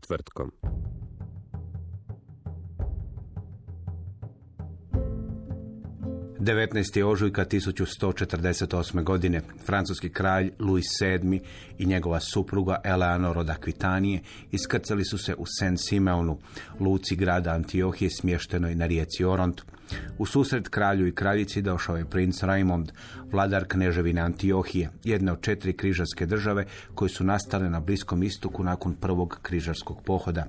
Četvrtkom. devetnaest ožujka 1148. godine francuski kralj Louis VII i njegova supruga Eleanor od Akvitanije iskrcali su se u Saint Simeonu, luci grada Antiohije smještenoj na rijeci Oront. U susret kralju i kraljici došao je princ Raimond, vladar kneževine Antiohije, jedne od četiri križarske države koje su nastale na Bliskom istoku nakon prvog križarskog pohoda.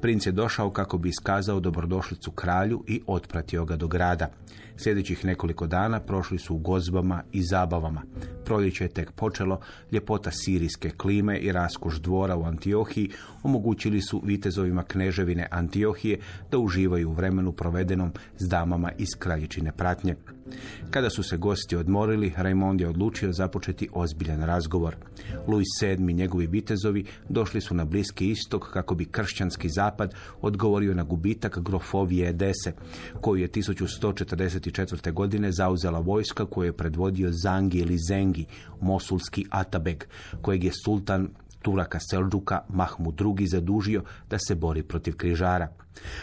Princ je došao kako bi iskazao dobrodošlicu kralju i otpratio ga do grada. Sljedećih nekoliko dana prošli su u gozbama i zabavama. Proljeće je tek počelo, ljepota sirijske klime i raskuš dvora u Antiohiji omogućili su vitezovima kneževine Antiohije da uživaju u vremenu provedenom s damama iz kraljičine pratnje. Kada su se gosti odmorili, Raimond je odlučio započeti ozbiljan razgovor. Louis VII i njegovi vitezovi došli su na Bliski istok kako bi kršćanski zapad odgovorio na gubitak grofovije Edese, koju je 1144. godine zauzela vojska koju je predvodio Zangi ili Zengi, mosulski Atabeg, kojeg je sultan Turaka Selđuka Mahmud II. zadužio da se bori protiv križara.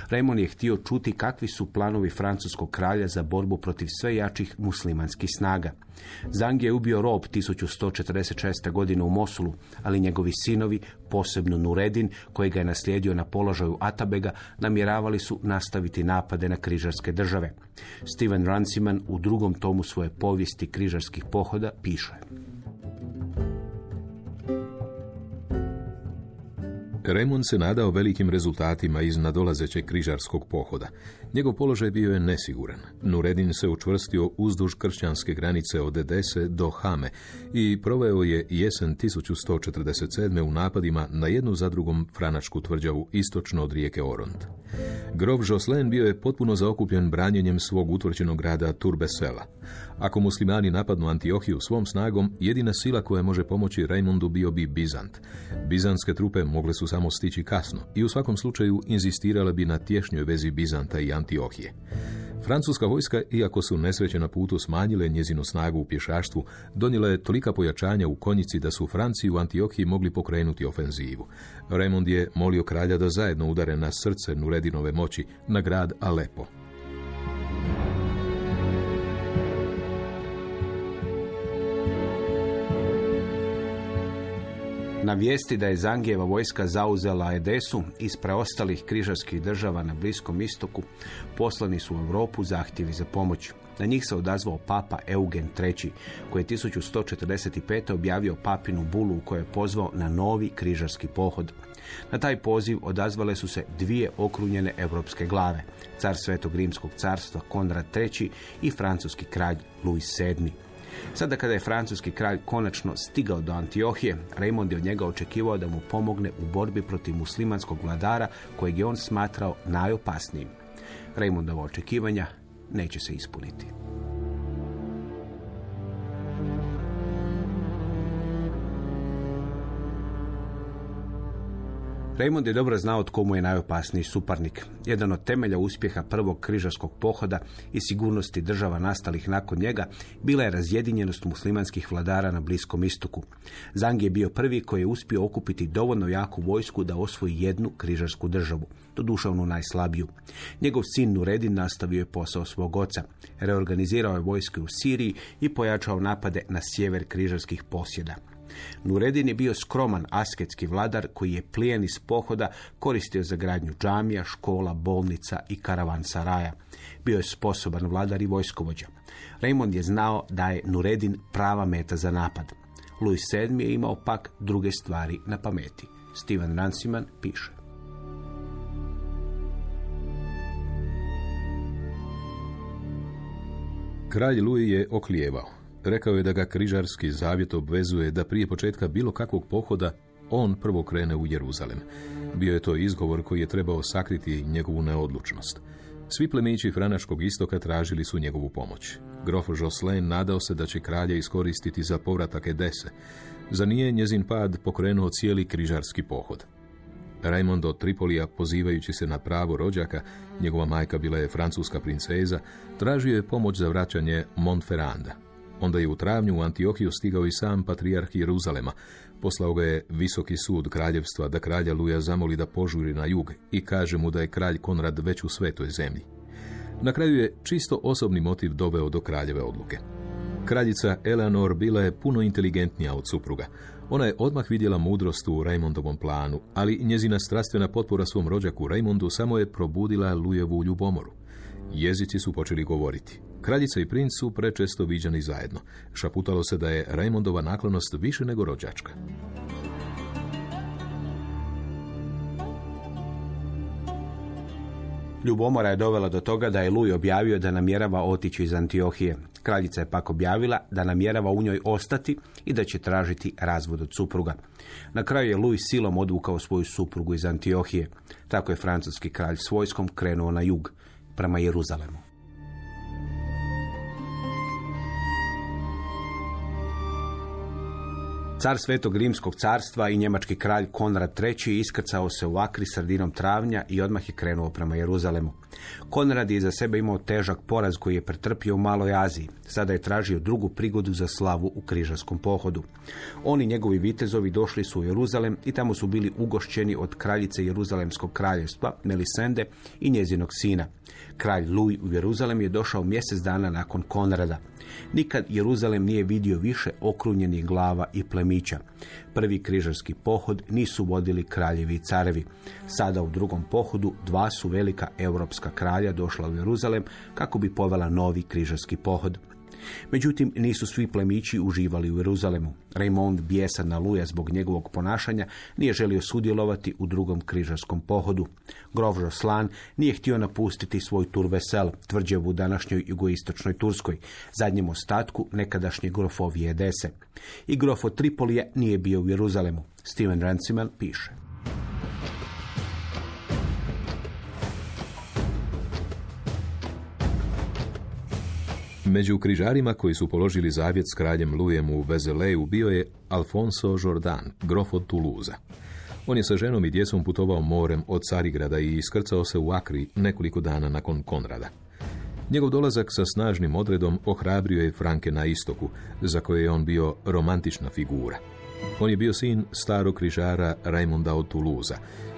Raymond je htio čuti kakvi su planovi francuskog kralja za borbu protiv sve jačih muslimanskih snaga. Zang je ubio rob 1146. godine u Mosulu, ali njegovi sinovi, posebno Nuredin, koji ga je naslijedio na položaju Atabega, namjeravali su nastaviti napade na križarske države. Steven Runciman u drugom tomu svoje povijesti križarskih pohoda piše. Raymond se nadao velikim rezultatima iz nadolazećeg križarskog pohoda. Njegov položaj bio je nesiguran. Nuredin se učvrstio uzduž kršćanske granice od Edese do Hame i proveo je jesen 1147. u napadima na jednu za drugom franačku tvrđavu istočno od rijeke Oront. Grov Joslen bio je potpuno zaokupljen branjenjem svog utvrđenog grada Turbesela. Ako muslimani napadnu Antiohiju svom snagom, jedina sila koja može pomoći Raimondu bio bi Bizant. Bizanske trupe mogle su samo stići kasno i u svakom slučaju inzistirale bi na tješnjoj vezi Bizanta i Antiohije. Francuska vojska, iako su nesreće na putu smanjile njezinu snagu u pješaštvu, donijela je tolika pojačanja u konjici da su Franci u Antiohiji mogli pokrenuti ofenzivu. Raymond je molio kralja da zajedno udare na srce Nuredinove moći na grad Alepo. Na vijesti da je Zangijeva vojska zauzela Edesu iz preostalih križarskih država na Bliskom istoku, poslani su u Europu zahtjevi za pomoć. Na njih se odazvao papa Eugen III, koji je 1145. objavio papinu bulu u kojoj je pozvao na novi križarski pohod. Na taj poziv odazvale su se dvije okrunjene europske glave, car Svetog Rimskog carstva Konrad III i francuski kralj Louis VII. Sada kada je francuski kralj konačno stigao do Antiohije, Raymond je od njega očekivao da mu pomogne u borbi protiv muslimanskog vladara kojeg je on smatrao najopasnijim. Raymondova očekivanja neće se ispuniti. Raymond je dobro znao tko mu je najopasniji suparnik. Jedan od temelja uspjeha prvog križarskog pohoda i sigurnosti država nastalih nakon njega bila je razjedinjenost muslimanskih vladara na Bliskom istoku. Zang je bio prvi koji je uspio okupiti dovoljno jaku vojsku da osvoji jednu križarsku državu, doduše onu najslabiju. Njegov sin Nuredin nastavio je posao svog oca. Reorganizirao je vojske u Siriji i pojačao napade na sjever križarskih posjeda. Nuredin je bio skroman asketski vladar koji je plijen iz pohoda koristio za gradnju džamija, škola, bolnica i karavan saraja. Bio je sposoban vladar i vojskovođa. Raymond je znao da je Nuredin prava meta za napad. Louis VII je imao pak druge stvari na pameti. Steven Ranciman piše. Kralj Louis je oklijevao. Rekao je da ga križarski zavjet obvezuje da prije početka bilo kakvog pohoda on prvo krene u Jeruzalem. Bio je to izgovor koji je trebao sakriti njegovu neodlučnost. Svi plemići Franačkog istoka tražili su njegovu pomoć. Grof Jocelyn nadao se da će kralja iskoristiti za povratak Edese. Za nije njezin pad pokrenuo cijeli križarski pohod. Raymond od Tripolija, pozivajući se na pravo rođaka, njegova majka bila je francuska princeza, tražio je pomoć za vraćanje Montferranda. Onda je u travnju u Antiohiju stigao i sam patrijarh Jeruzalema. Poslao ga je visoki sud kraljevstva da kralja Luja zamoli da požuri na jug i kaže mu da je kralj Konrad već u svetoj zemlji. Na kraju je čisto osobni motiv doveo do kraljeve odluke. Kraljica Eleanor bila je puno inteligentnija od supruga. Ona je odmah vidjela mudrost u Raymondovom planu, ali njezina strastvena potpora svom rođaku Raymondu samo je probudila Lujevu ljubomoru. Jezici su počeli govoriti. Kraljica i princ su prečesto viđani zajedno. Šaputalo se da je Raymondova naklonost više nego rođačka. Ljubomora je dovela do toga da je Luj objavio da namjerava otići iz Antiohije. Kraljica je pak objavila da namjerava u njoj ostati i da će tražiti razvod od supruga. Na kraju je Luj silom odvukao svoju suprugu iz Antiohije. Tako je francuski kralj s vojskom krenuo na jug, prema Jeruzalemu. Car Svetog Rimskog carstva i njemački kralj Konrad III. iskrcao se u Akri sredinom travnja i odmah je krenuo prema Jeruzalemu. Konrad je za sebe imao težak poraz koji je pretrpio u Maloj Aziji. Sada je tražio drugu prigodu za slavu u križarskom pohodu. Oni njegovi vitezovi došli su u Jeruzalem i tamo su bili ugošćeni od kraljice Jeruzalemskog kraljevstva, Melisende i njezinog sina. Kralj Luj u Jeruzalem je došao mjesec dana nakon Konrada. Nikad Jeruzalem nije vidio više okrunjenih glava i plemića. Prvi križarski pohod nisu vodili kraljevi i carevi. Sada u drugom pohodu dva su velika europska kralja došla u Jeruzalem kako bi povela novi križarski pohod. Međutim, nisu svi plemići uživali u Jeruzalemu. Raymond, bijesan na Luja zbog njegovog ponašanja, nije želio sudjelovati u drugom križarskom pohodu. Grof Slan nije htio napustiti svoj tur vesel, tvrđevu u današnjoj jugoistočnoj Turskoj, zadnjem ostatku nekadašnje grofovije Edese. I grof od Tripolija nije bio u Jeruzalemu. Steven Ranciman piše. Među križarima koji su položili zavjet s kraljem Lujem u Vezeleju bio je Alfonso Jordan, grof od Tuluza. On je sa ženom i djecom putovao morem od Carigrada i iskrcao se u Akri nekoliko dana nakon Konrada. Njegov dolazak sa snažnim odredom ohrabrio je Franke na istoku, za koje je on bio romantična figura. On je bio sin starog križara Raimonda od Tuluza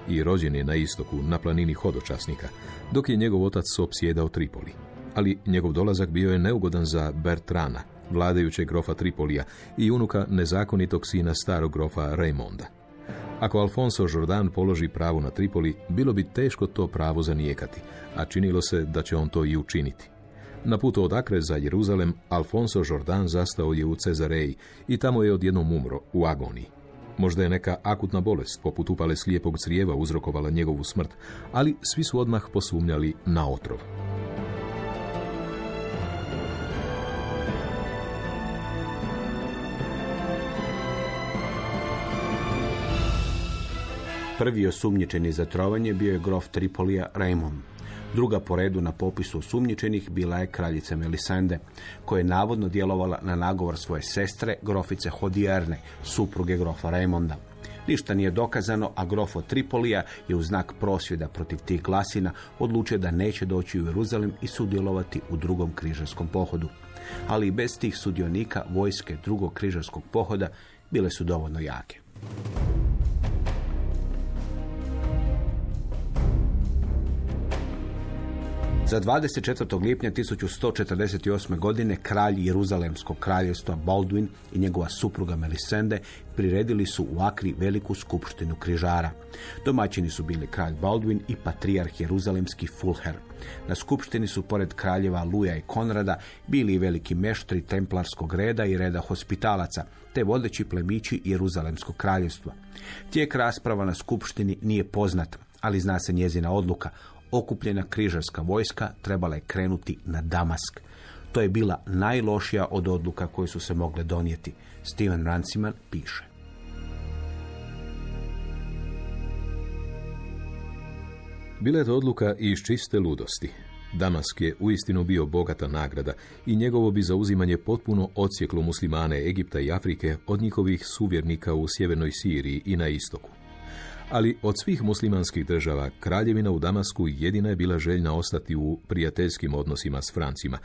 i rođen je na istoku, na planini hodočasnika, dok je njegov otac opsjedao Tripoli ali njegov dolazak bio je neugodan za Bertrana, vladajućeg grofa Tripolija i unuka nezakonitog sina starog grofa Raymonda. Ako Alfonso Jordan položi pravo na Tripoli, bilo bi teško to pravo zanijekati, a činilo se da će on to i učiniti. Na putu od Akre za Jeruzalem, Alfonso Jordan zastao je u Cezareji i tamo je odjednom umro, u agoniji. Možda je neka akutna bolest, poput upale slijepog crijeva, uzrokovala njegovu smrt, ali svi su odmah posumnjali na otrov. Prvi osumnjičeni za trovanje bio je grof Tripolija Raymond. Druga po redu na popisu osumnjičenih bila je kraljica Melisande, koja je navodno djelovala na nagovor svoje sestre, grofice Hodijerne, supruge grofa Raymonda. Ništa nije dokazano, a grof od Tripolija je u znak prosvjeda protiv tih glasina odlučio da neće doći u Jeruzalem i sudjelovati u drugom križarskom pohodu. Ali i bez tih sudionika vojske drugog križarskog pohoda bile su dovoljno jake. Za 24. lipnja 1148. godine kralj Jeruzalemskog kraljevstva Baldwin i njegova supruga Melisende priredili su u Akri veliku skupštinu križara. Domaćini su bili kralj Baldwin i patrijarh Jeruzalemski Fulher. Na skupštini su pored kraljeva Luja i Konrada bili i veliki meštri templarskog reda i reda hospitalaca, te vodeći plemići Jeruzalemskog kraljevstva. Tijek rasprava na skupštini nije poznat, ali zna se njezina odluka. Okupljena križarska vojska trebala je krenuti na Damask. To je bila najlošija od odluka koje su se mogle donijeti. Steven Ranciman piše. Bila je to odluka iz čiste ludosti. Damask je uistinu bio bogata nagrada i njegovo bi zauzimanje potpuno odsjeklo muslimane Egipta i Afrike od njihovih suvjernika u sjevernoj Siriji i na istoku. Ali od svih muslimanskih država, kraljevina u Damasku jedina je bila željna ostati u prijateljskim odnosima s Francima,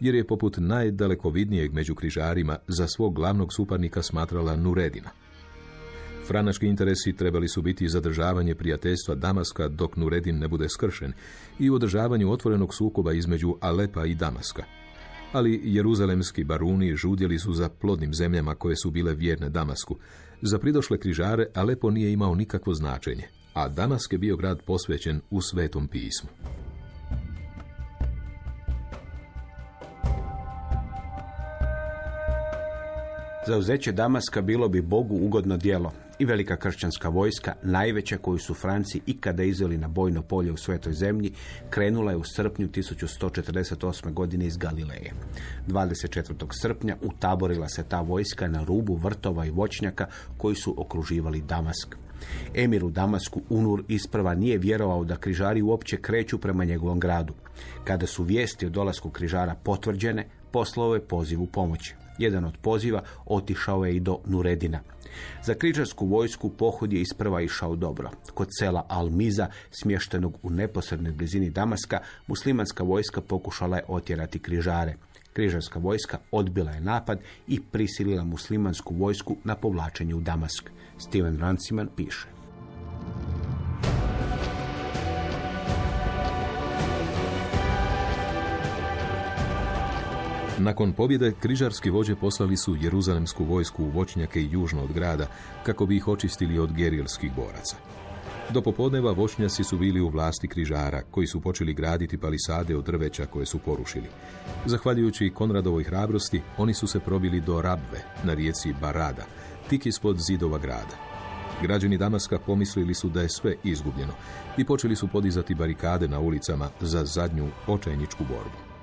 jer je poput najdalekovidnijeg među križarima za svog glavnog suparnika smatrala Nuredina. Franački interesi trebali su biti zadržavanje prijateljstva Damaska dok Nuredin ne bude skršen i održavanju otvorenog sukoba između Alepa i Damaska. Ali jeruzalemski baruni žudjeli su za plodnim zemljama koje su bile vjerne Damasku. Za pridošle križare Alepo nije imao nikakvo značenje, a Damask je bio grad posvećen u svetom pismu. Zauzeće Damaska bilo bi Bogu ugodno djelo i velika kršćanska vojska, najveća koju su Franci ikada izveli na bojno polje u svetoj zemlji, krenula je u srpnju 1148. godine iz Galileje. 24. srpnja utaborila se ta vojska na rubu vrtova i voćnjaka koji su okruživali Damask. Emir u Damasku Unur isprva nije vjerovao da križari uopće kreću prema njegovom gradu. Kada su vijesti o dolasku križara potvrđene, poslao je poziv u pomoć. Jedan od poziva otišao je i do Nuredina. Za križarsku vojsku pohod je isprva išao dobro. Kod sela Almiza, smještenog u neposrednoj blizini Damaska, muslimanska vojska pokušala je otjerati križare. Križarska vojska odbila je napad i prisilila muslimansku vojsku na povlačenje u Damask. Steven Ranciman piše. Nakon pobjede, križarski vođe poslali su jeruzalemsku vojsku u voćnjake južno od grada, kako bi ih očistili od gerilskih boraca. Do popodneva voćnjaci su bili u vlasti križara, koji su počeli graditi palisade od drveća koje su porušili. Zahvaljujući Konradovoj hrabrosti, oni su se probili do Rabve, na rijeci Barada, tik ispod zidova grada. Građani Damaska pomislili su da je sve izgubljeno i počeli su podizati barikade na ulicama za zadnju očajničku borbu.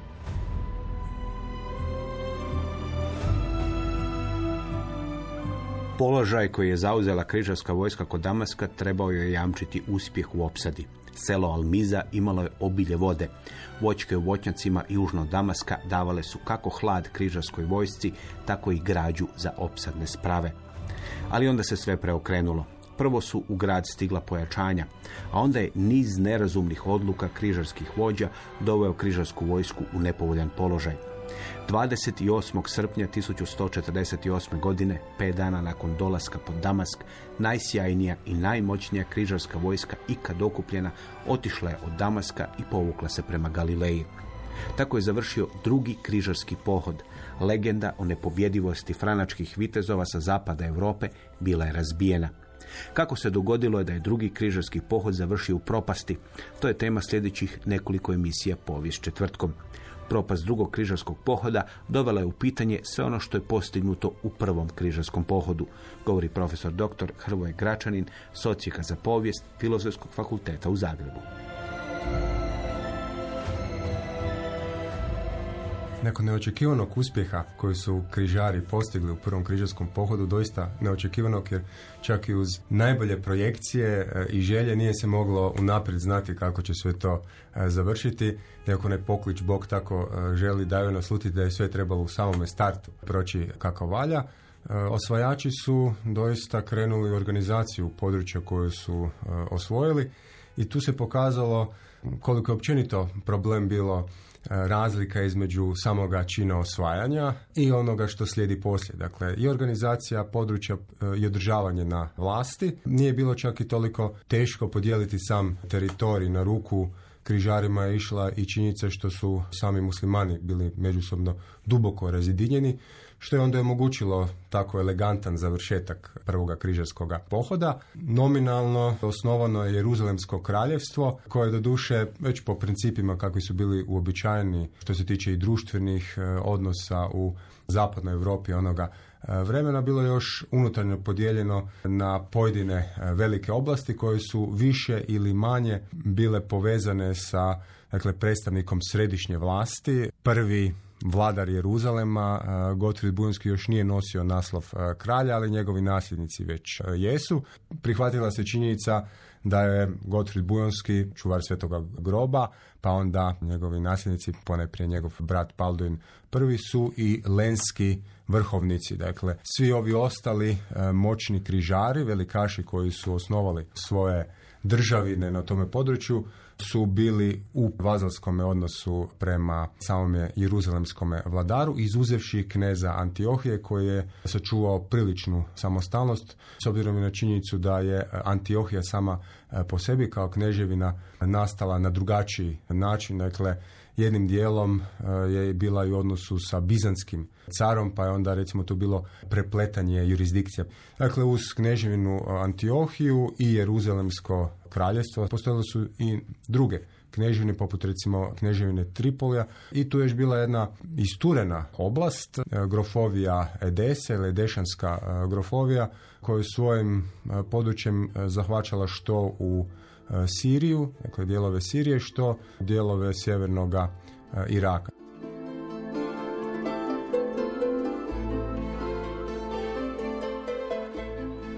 Položaj koji je zauzela križarska vojska kod Damaska trebao je jamčiti uspjeh u opsadi. Selo Almiza imalo je obilje vode. Voćke u voćnjacima južno Damaska davale su kako hlad križarskoj vojsci, tako i građu za opsadne sprave. Ali onda se sve preokrenulo. Prvo su u grad stigla pojačanja, a onda je niz nerazumnih odluka križarskih vođa doveo križarsku vojsku u nepovoljan položaj. 28. srpnja 1148. godine, pet dana nakon dolaska pod Damask, najsjajnija i najmoćnija križarska vojska ikad okupljena otišla je od Damaska i povukla se prema Galileji. Tako je završio drugi križarski pohod. Legenda o nepobjedivosti franačkih vitezova sa zapada Europe bila je razbijena. Kako se dogodilo je da je drugi križarski pohod završio u propasti? To je tema sljedećih nekoliko emisija povijest četvrtkom propast drugog križarskog pohoda dovela je u pitanje sve ono što je postignuto u prvom križarskom pohodu, govori profesor dr. Hrvoje Gračanin, socijeka za povijest Filozofskog fakulteta u Zagrebu. Nakon neočekivanog uspjeha koji su križari postigli u prvom križarskom pohodu, doista neočekivanog jer čak i uz najbolje projekcije e, i želje nije se moglo unaprijed znati kako će sve to e, završiti. Iako ne poklič Bog tako e, želi daju naslutiti da je sve trebalo u samome startu proći kako valja. Osvajači su doista krenuli u organizaciju područja koje su osvojili i tu se pokazalo koliko je općenito problem bilo razlika između samoga čina osvajanja i onoga što slijedi poslije. Dakle, i organizacija područja e, i održavanje na vlasti. Nije bilo čak i toliko teško podijeliti sam teritorij na ruku križarima je išla i činjenica što su sami muslimani bili međusobno duboko razjedinjeni, što je onda omogućilo tako elegantan završetak prvoga križarskog pohoda. Nominalno osnovano je Jeruzalemsko kraljevstvo, koje je doduše već po principima kakvi su bili uobičajeni što se tiče i društvenih e, odnosa u zapadnoj Europi onoga e, vremena bilo još unutarnjo podijeljeno na pojedine e, velike oblasti koje su više ili manje bile povezane sa dakle, predstavnikom središnje vlasti. Prvi vladar Jeruzalema, e, Gotfrid Bujonski još nije nosio naslov kralja, ali njegovi nasljednici već jesu. Prihvatila se činjenica da je Gotfrid Bujonski čuvar svetoga groba, pa onda njegovi nasljednici, ponajprije njegov brat Balduin prvi su i lenski vrhovnici. Dakle, svi ovi ostali e, moćni križari, velikaši koji su osnovali svoje državine na tome području, su bili u vazalskom odnosu prema samome jeruzalemskom vladaru, izuzevši kneza Antiohije koji je sačuvao priličnu samostalnost, s obzirom na činjenicu da je Antiohija sama e, po sebi kao kneževina nastala na drugačiji način, dakle jednim dijelom e, je bila i u odnosu sa bizanskim carom, pa je onda recimo to bilo prepletanje jurisdikcija. Dakle, uz kneževinu Antiohiju i Jeruzalemsko kraljevstvo postojale su i druge kneževine, poput recimo kneževine Tripolija i tu je još bila jedna isturena oblast, e, grofovija Edese ili Dešanska e, grofovija, koju svojim područjem zahvaćala što u Siriju, dakle dijelove Sirije, što dijelove sjevernog e, Iraka.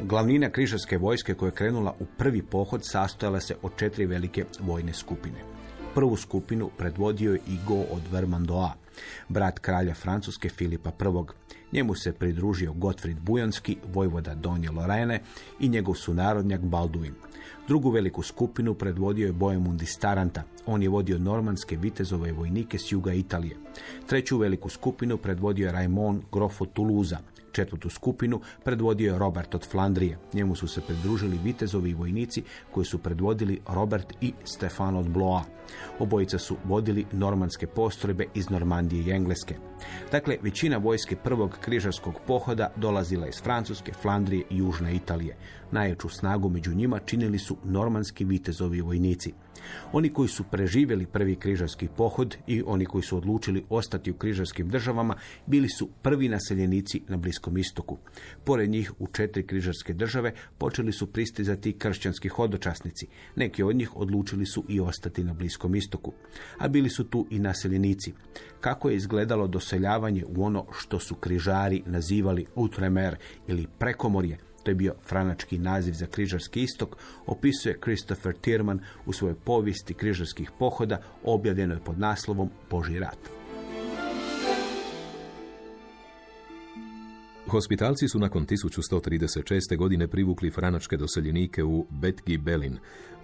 Glavnina križarske vojske koja je krenula u prvi pohod sastojala se od četiri velike vojne skupine. Prvu skupinu predvodio je Igo od Vermandoa, brat kralja Francuske Filipa I. Njemu se pridružio Gottfried Bujanski, vojvoda Donje Lorene i njegov sunarodnjak Balduin. Drugu veliku skupinu predvodio je Boemund iz. On je vodio normanske vitezove vojnike s juga Italije. Treću veliku skupinu predvodio je Raimond Grofo Tuluza. Četvrtu skupinu predvodio je Robert od Flandrije. Njemu su se pridružili vitezovi i vojnici koji su predvodili Robert i Stefan od Bloa. Obojica su vodili normanske postrojbe iz Normandije i Engleske. Dakle, većina vojske prvog križarskog pohoda dolazila iz Francuske, Flandrije i Južne Italije. Najjaču snagu među njima činili su normanski vitezovi vojnici. Oni koji su preživjeli prvi križarski pohod i oni koji su odlučili ostati u križarskim državama bili su prvi naseljenici na Bliskom istoku. Pored njih u četiri križarske države počeli su pristizati kršćanski hodočasnici. Neki od njih odlučili su i ostati na Bliskom istoku. A bili su tu i naseljenici. Kako je izgledalo doseljavanje u ono što su križari nazivali Utremer ili prekomorje, to je bio franački naziv za križarski istok, opisuje Christopher Tierman u svojoj povijesti križarskih pohoda objavljenoj pod naslovom Boži rat. Hospitalci su nakon 1136. godine privukli franačke doseljenike u Betgi Belin,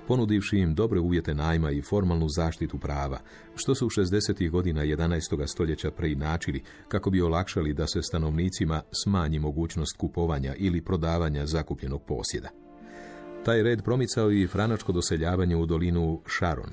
ponudivši im dobre uvjete najma i formalnu zaštitu prava, što su u 60. godina 11. stoljeća preinačili kako bi olakšali da se stanovnicima smanji mogućnost kupovanja ili prodavanja zakupljenog posjeda. Taj red promicao i franačko doseljavanje u dolinu Sharon,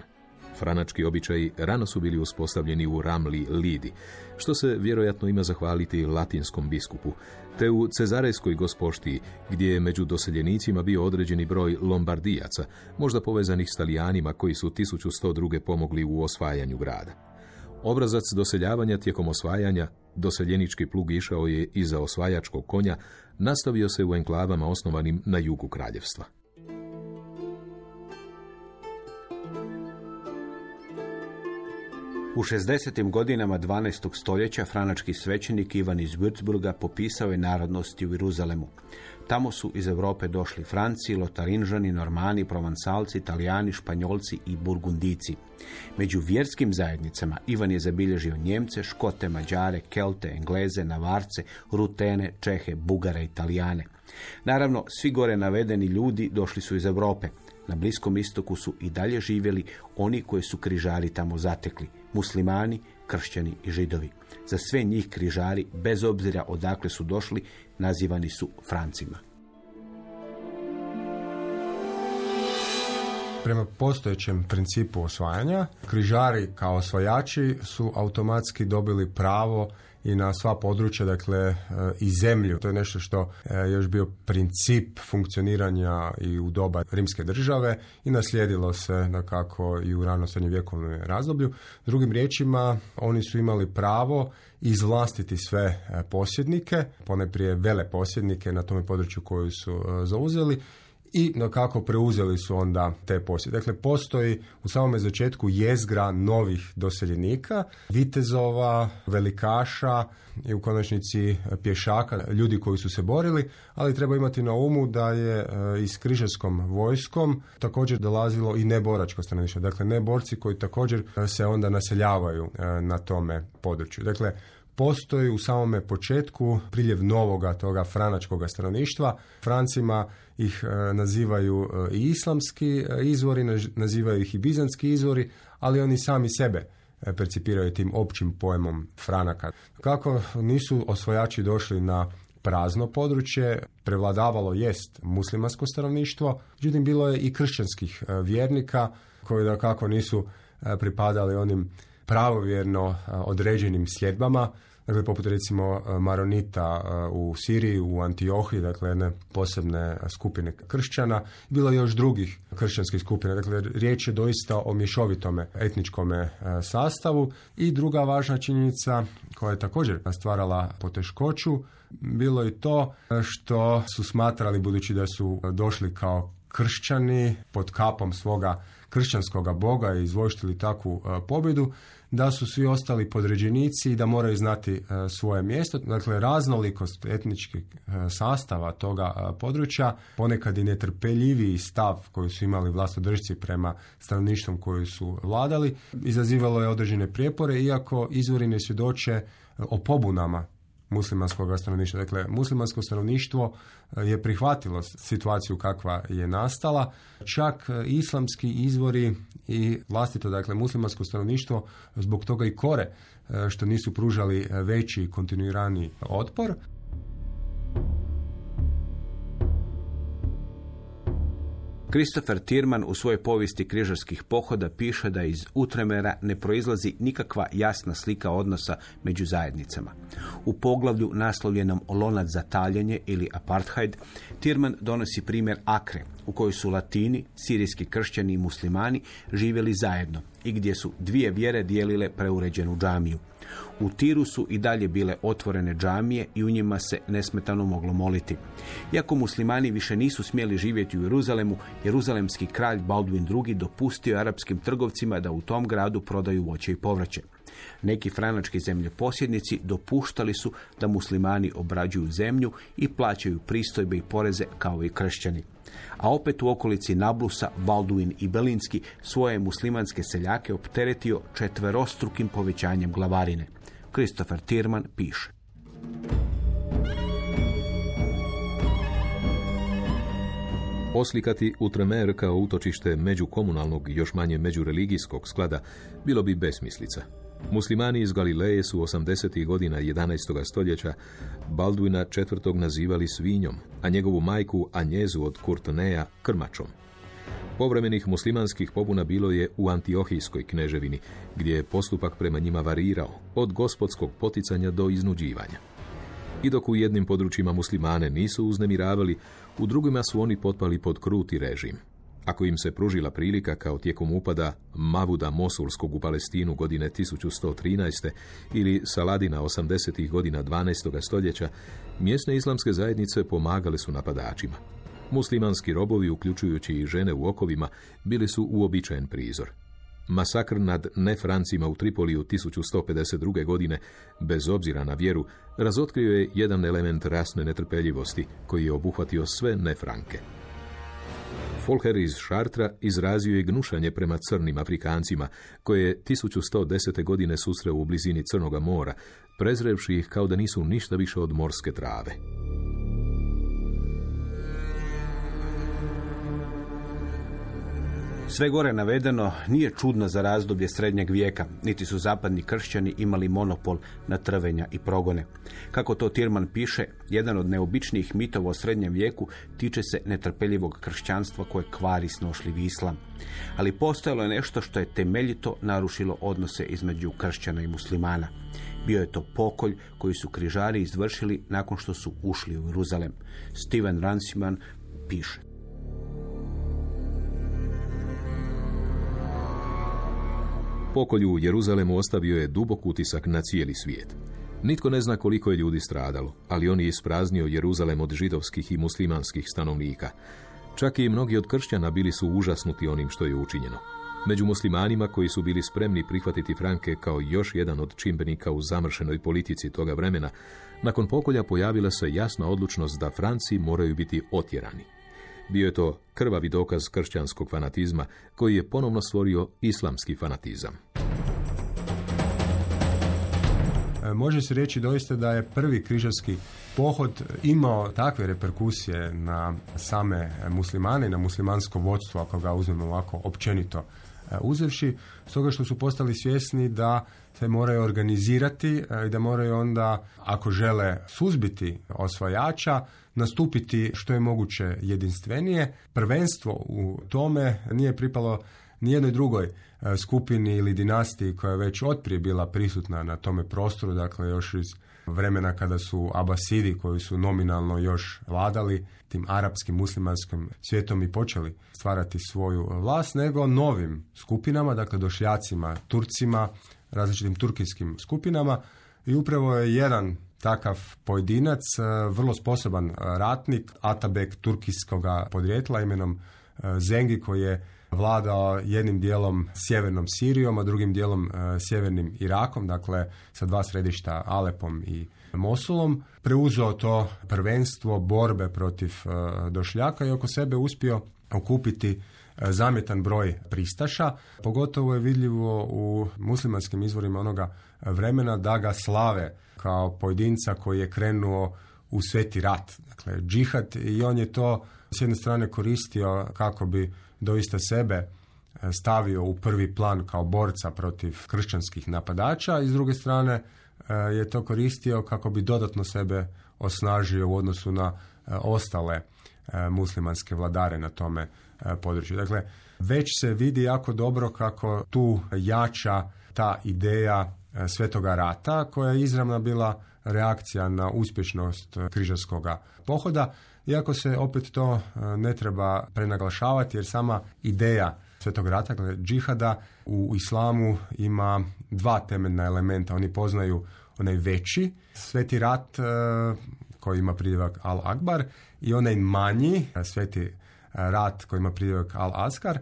Franački običaji rano su bili uspostavljeni u Ramli Lidi, što se vjerojatno ima zahvaliti latinskom biskupu, te u Cezarejskoj gospoštiji, gdje je među doseljenicima bio određeni broj lombardijaca, možda povezanih s talijanima koji su 1102. pomogli u osvajanju grada. Obrazac doseljavanja tijekom osvajanja, doseljenički plug išao je iza osvajačkog konja, nastavio se u enklavama osnovanim na jugu kraljevstva. U 60. godinama 12. stoljeća franački svećenik Ivan iz Würzburga popisao je narodnosti u Jeruzalemu. Tamo su iz Europe došli Franci, Lotarinžani, Normani, Provansalci, Italijani, Španjolci i Burgundici. Među vjerskim zajednicama Ivan je zabilježio Njemce, Škote, Mađare, Kelte, Engleze, Navarce, Rutene, Čehe, Bugare, Italijane. Naravno, svi gore navedeni ljudi došli su iz Europe. Na Bliskom istoku su i dalje živjeli oni koji su križari tamo zatekli, muslimani, kršćani i židovi. Za sve njih križari, bez obzira odakle su došli, nazivani su Francima. Prema postojećem principu osvajanja, križari kao osvajači su automatski dobili pravo i na sva područja, dakle e, i zemlju. To je nešto što je još bio princip funkcioniranja i u doba rimske države i naslijedilo se kako i u rano srednjovjekovnom razdoblju. Drugim riječima, oni su imali pravo izvlastiti sve e, posjednike, poneprije vele posjednike na tome području koju su e, zauzeli i kako preuzeli su onda te posjede. Dakle, postoji u samome začetku jezgra novih doseljenika, vitezova, velikaša i u konačnici pješaka, ljudi koji su se borili, ali treba imati na umu da je e, i s križarskom vojskom također dolazilo i neboračko stanovništvo. Dakle, neborci koji također se onda naseljavaju e, na tome području. Dakle, postoji u samome početku priljev novoga toga franačkog stanovništva. Francima ih e, nazivaju e, i islamski e, izvori, nazivaju ih i bizanski izvori, ali oni sami sebe percipiraju tim općim pojmom franaka. Kako nisu osvojači došli na prazno područje, prevladavalo jest muslimansko stanovništvo, međutim bilo je i kršćanskih vjernika koji da kako nisu pripadali onim pravovjerno određenim sljedbama, dakle poput recimo Maronita u Siriji, u Antiohiji, dakle jedne posebne skupine kršćana, bilo je još drugih kršćanskih skupina, dakle riječ je doista o mješovitome etničkome sastavu. I druga važna činjenica koja je također stvarala poteškoću, bilo je to što su smatrali, budući da su došli kao kršćani pod kapom svoga kršćanskoga boga i izvoštili takvu pobjedu, da su svi ostali podređenici i da moraju znati e, svoje mjesto. Dakle, raznolikost etničkih e, sastava toga e, područja, ponekad i netrpeljiviji stav koji su imali vlastodržci prema stanovništvom koji su vladali, izazivalo je određene prijepore, iako izvori ne svjedoče o pobunama muslimanskog stanovništva. Dakle, muslimansko stanovništvo e, je prihvatilo situaciju kakva je nastala. Čak e, islamski izvori i vlastito, dakle, muslimansko stanovništvo zbog toga i kore e, što nisu pružali veći kontinuirani otpor. Christopher Tirman u svojoj povijesti križarskih pohoda piše da iz Utremera ne proizlazi nikakva jasna slika odnosa među zajednicama. U poglavlju naslovljenom Lonac za taljenje ili Apartheid, Tirman donosi primjer Akre, u kojoj su Latini, sirijski kršćani i muslimani živjeli zajedno i gdje su dvije vjere dijelile preuređenu džamiju. U Tiru su i dalje bile otvorene džamije i u njima se nesmetano moglo moliti. Iako muslimani više nisu smjeli živjeti u Jeruzalemu, jeruzalemski kralj Baldwin II dopustio arapskim trgovcima da u tom gradu prodaju voće i povrće. Neki franački zemljoposjednici dopuštali su da muslimani obrađuju zemlju i plaćaju pristojbe i poreze kao i kršćani. A opet u okolici Nablusa, Balduin i Belinski svoje muslimanske seljake opteretio četverostrukim povećanjem glavarine. Christopher Tirman piše. Oslikati Utremer kao utočište međukomunalnog i još manje međureligijskog sklada bilo bi besmislica. Muslimani iz Galileje su 80. godina 11. stoljeća Balduina IV. nazivali svinjom, a njegovu majku Anjezu od Kurtoneja krmačom. Povremenih muslimanskih pobuna bilo je u Antiohijskoj kneževini, gdje je postupak prema njima varirao, od gospodskog poticanja do iznuđivanja. I dok u jednim područjima muslimane nisu uznemiravali, u drugima su oni potpali pod kruti režim. Ako im se pružila prilika kao tijekom upada Mavuda Mosulskog u Palestinu godine 1113. ili Saladina 80. godina 12. stoljeća, mjesne islamske zajednice pomagale su napadačima. Muslimanski robovi, uključujući i žene u okovima, bili su uobičajen prizor. Masakr nad nefrancima u Tripoliju 1152. godine, bez obzira na vjeru, razotkrio je jedan element rasne netrpeljivosti koji je obuhvatio sve nefranke. Folher iz Šartra izrazio je gnušanje prema crnim Afrikancima, koje je 1110. godine susreo u blizini Crnoga mora, prezrevši ih kao da nisu ništa više od morske trave. Sve gore navedeno nije čudno za razdoblje srednjeg vijeka, niti su zapadni kršćani imali monopol na trvenja i progone. Kako to Tirman piše, jedan od neobičnijih mitova o srednjem vijeku tiče se netrpeljivog kršćanstva koje kvari snošljivi islam. Ali postojalo je nešto što je temeljito narušilo odnose između kršćana i muslimana. Bio je to pokolj koji su križari izvršili nakon što su ušli u Jeruzalem. Steven Ranciman piše. Pokolju u Jeruzalemu ostavio je dubok utisak na cijeli svijet. Nitko ne zna koliko je ljudi stradalo, ali on je ispraznio Jeruzalem od židovskih i muslimanskih stanovnika. Čak i mnogi od kršćana bili su užasnuti onim što je učinjeno. Među muslimanima koji su bili spremni prihvatiti Franke kao još jedan od čimbenika u zamršenoj politici toga vremena, nakon pokolja pojavila se jasna odlučnost da Franci moraju biti otjerani. Bio je to krvavi dokaz kršćanskog fanatizma koji je ponovno stvorio islamski fanatizam. E, Može se reći doista da je prvi križarski pohod imao takve reperkusije na same muslimane i na muslimansko vodstvo, ako ga uzmemo ovako općenito uzevši, stoga što su postali svjesni da se moraju organizirati i da moraju onda, ako žele suzbiti osvajača, nastupiti što je moguće jedinstvenije. Prvenstvo u tome nije pripalo nijednoj drugoj skupini ili dinastiji koja je već otprije bila prisutna na tome prostoru, dakle još iz vremena kada su Abasidi koji su nominalno još vladali tim arapskim muslimanskim svijetom i počeli stvarati svoju vlast, nego novim skupinama, dakle došljacima, Turcima, različitim turkijskim skupinama. I upravo je jedan takav pojedinac, e, vrlo sposoban ratnik, Atabek turkijskog podrijetla imenom e, Zengi koji je vladao jednim dijelom sjevernom Sirijom, a drugim dijelom sjevernim Irakom, dakle sa dva središta Alepom i Mosulom, preuzeo to prvenstvo borbe protiv došljaka i oko sebe uspio okupiti zamjetan broj pristaša. Pogotovo je vidljivo u muslimanskim izvorima onoga vremena da ga slave kao pojedinca koji je krenuo u sveti rat, dakle džihad i on je to s jedne strane koristio kako bi doista sebe stavio u prvi plan kao borca protiv kršćanskih napadača i s druge strane je to koristio kako bi dodatno sebe osnažio u odnosu na ostale muslimanske vladare na tome području. Dakle, već se vidi jako dobro kako tu jača ta ideja Svetoga rata koja je izravna bila reakcija na uspješnost križarskog pohoda, iako se opet to ne treba prenaglašavati jer sama ideja Svetog rata, dakle džihada u islamu ima dva temeljna elementa. Oni poznaju onaj veći sveti rat koji ima pridjevak Al-Akbar i onaj manji sveti rat koji ima pridjevak Al-Askar.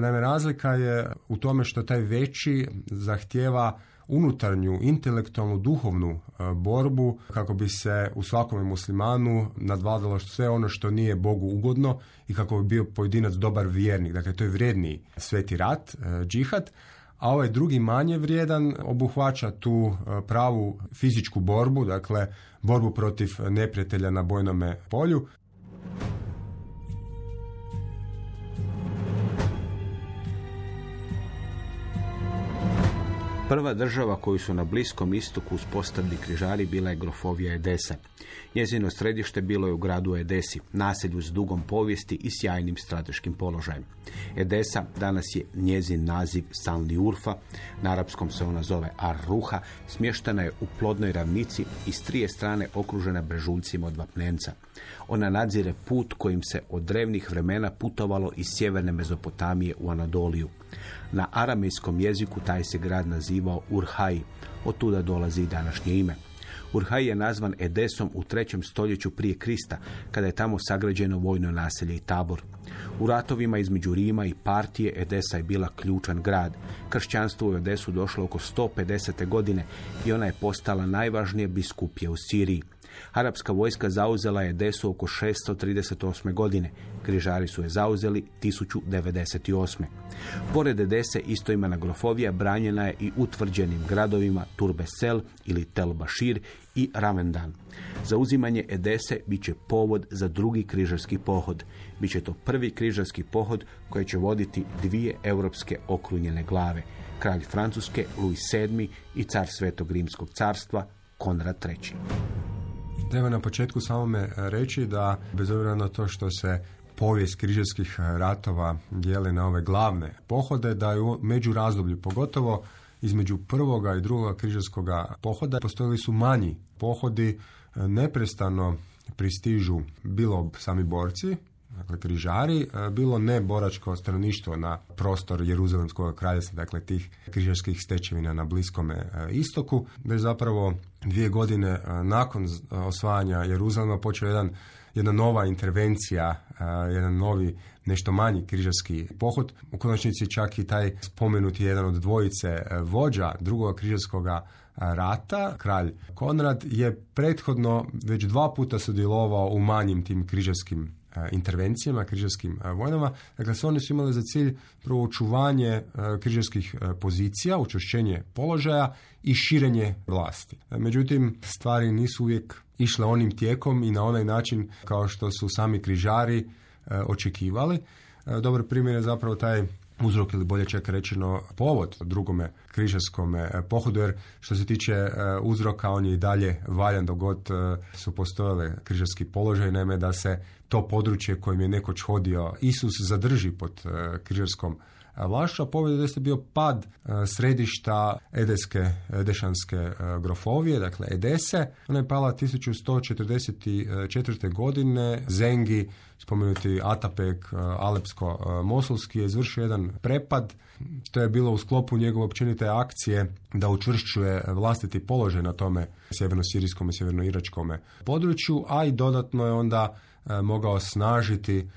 Naime, razlika je u tome što taj veći zahtjeva unutarnju, intelektualnu, duhovnu e, borbu kako bi se u svakome muslimanu nadvladalo sve ono što nije Bogu ugodno i kako bi bio pojedinac dobar vjernik. Dakle, to je vrijedni sveti rat, e, džihad, a ovaj drugi manje vrijedan obuhvaća tu e, pravu fizičku borbu, dakle borbu protiv neprijatelja na bojnome polju. Prva država koju su na Bliskom istoku uspostavili križari bila je grofovija Edesa. Njezino središte bilo je u gradu Edesi, naselju s dugom povijesti i sjajnim strateškim položajem. Edesa danas je njezin naziv Sanli Urfa, na arapskom se ona zove Ar-Ruha, smještena je u plodnoj ravnici i s trije strane okružena brežuljcima od vapnenca. Ona nadzire put kojim se od drevnih vremena putovalo iz sjeverne Mezopotamije u Anadoliju. Na aramejskom jeziku taj se grad nazivao Urhaj, od tuda dolazi i današnje ime. Urhaj je nazvan Edesom u trećem stoljeću prije Krista, kada je tamo sagrađeno vojno naselje i tabor. U ratovima između Rima i Partije Edesa je bila ključan grad. Kršćanstvo u Edesu došlo oko 150. godine i ona je postala najvažnije biskupije u Siriji. Arapska vojska zauzela je Desu oko 638. godine. Križari su je zauzeli 1098. Pored Edese istoimena grofovija branjena je i utvrđenim gradovima Turbesel ili Tel Bashir i Ravendan. Zauzimanje Edese bit će povod za drugi križarski pohod. Biće to prvi križarski pohod koji će voditi dvije europske okrunjene glave. Kralj Francuske Louis VII i car Svetog Rimskog carstva Konrad III. Treba na početku samome reći da, bez obzira na to što se povijest križarskih ratova dijeli na ove glavne pohode, da je u među razdoblju, pogotovo između prvoga i drugoga križarskog pohoda, postojali su manji pohodi, neprestano pristižu bilo sami borci, dakle križari, e, bilo ne boračko stanovništvo na prostor Jeruzalemskog kraljevstva, dakle tih križarskih stečevina na Bliskome e, istoku, već zapravo dvije godine e, nakon osvajanja Jeruzalema počeo jedan jedna nova intervencija, jedan novi, nešto manji križarski pohod. U konačnici čak i taj spomenuti jedan od dvojice vođa drugog križarskog rata, kralj Konrad, je prethodno već dva puta sudjelovao u manjim tim križarskim intervencijama, križarskim vojnama. Dakle, sve one su imale za cilj prvo očuvanje križarskih pozicija, učvršćenje položaja i širenje vlasti. Međutim, stvari nisu uvijek išle onim tijekom i na onaj način kao što su sami križari očekivali. Dobar primjer je zapravo taj uzrok ili bolje čak rečeno povod drugome križarskom pohodu jer što se tiče uzroka on je i dalje valjan dok god su postojale križarski položaj, naime da se to područje kojim je nekoć hodio Isus zadrži pod križarskom vlašću, a povijed je bio pad središta Edeske, Edešanske grofovije, dakle Edese. Ona je pala 1144. godine. Zengi, spomenuti Atapek, Alepsko-Mosulski, je izvršio jedan prepad. To je bilo u sklopu njegove općenite akcije da učvršćuje vlastiti položaj na tome sjeverno-sirijskom i sjeverno-iračkom području, a i dodatno je onda mogao snažiti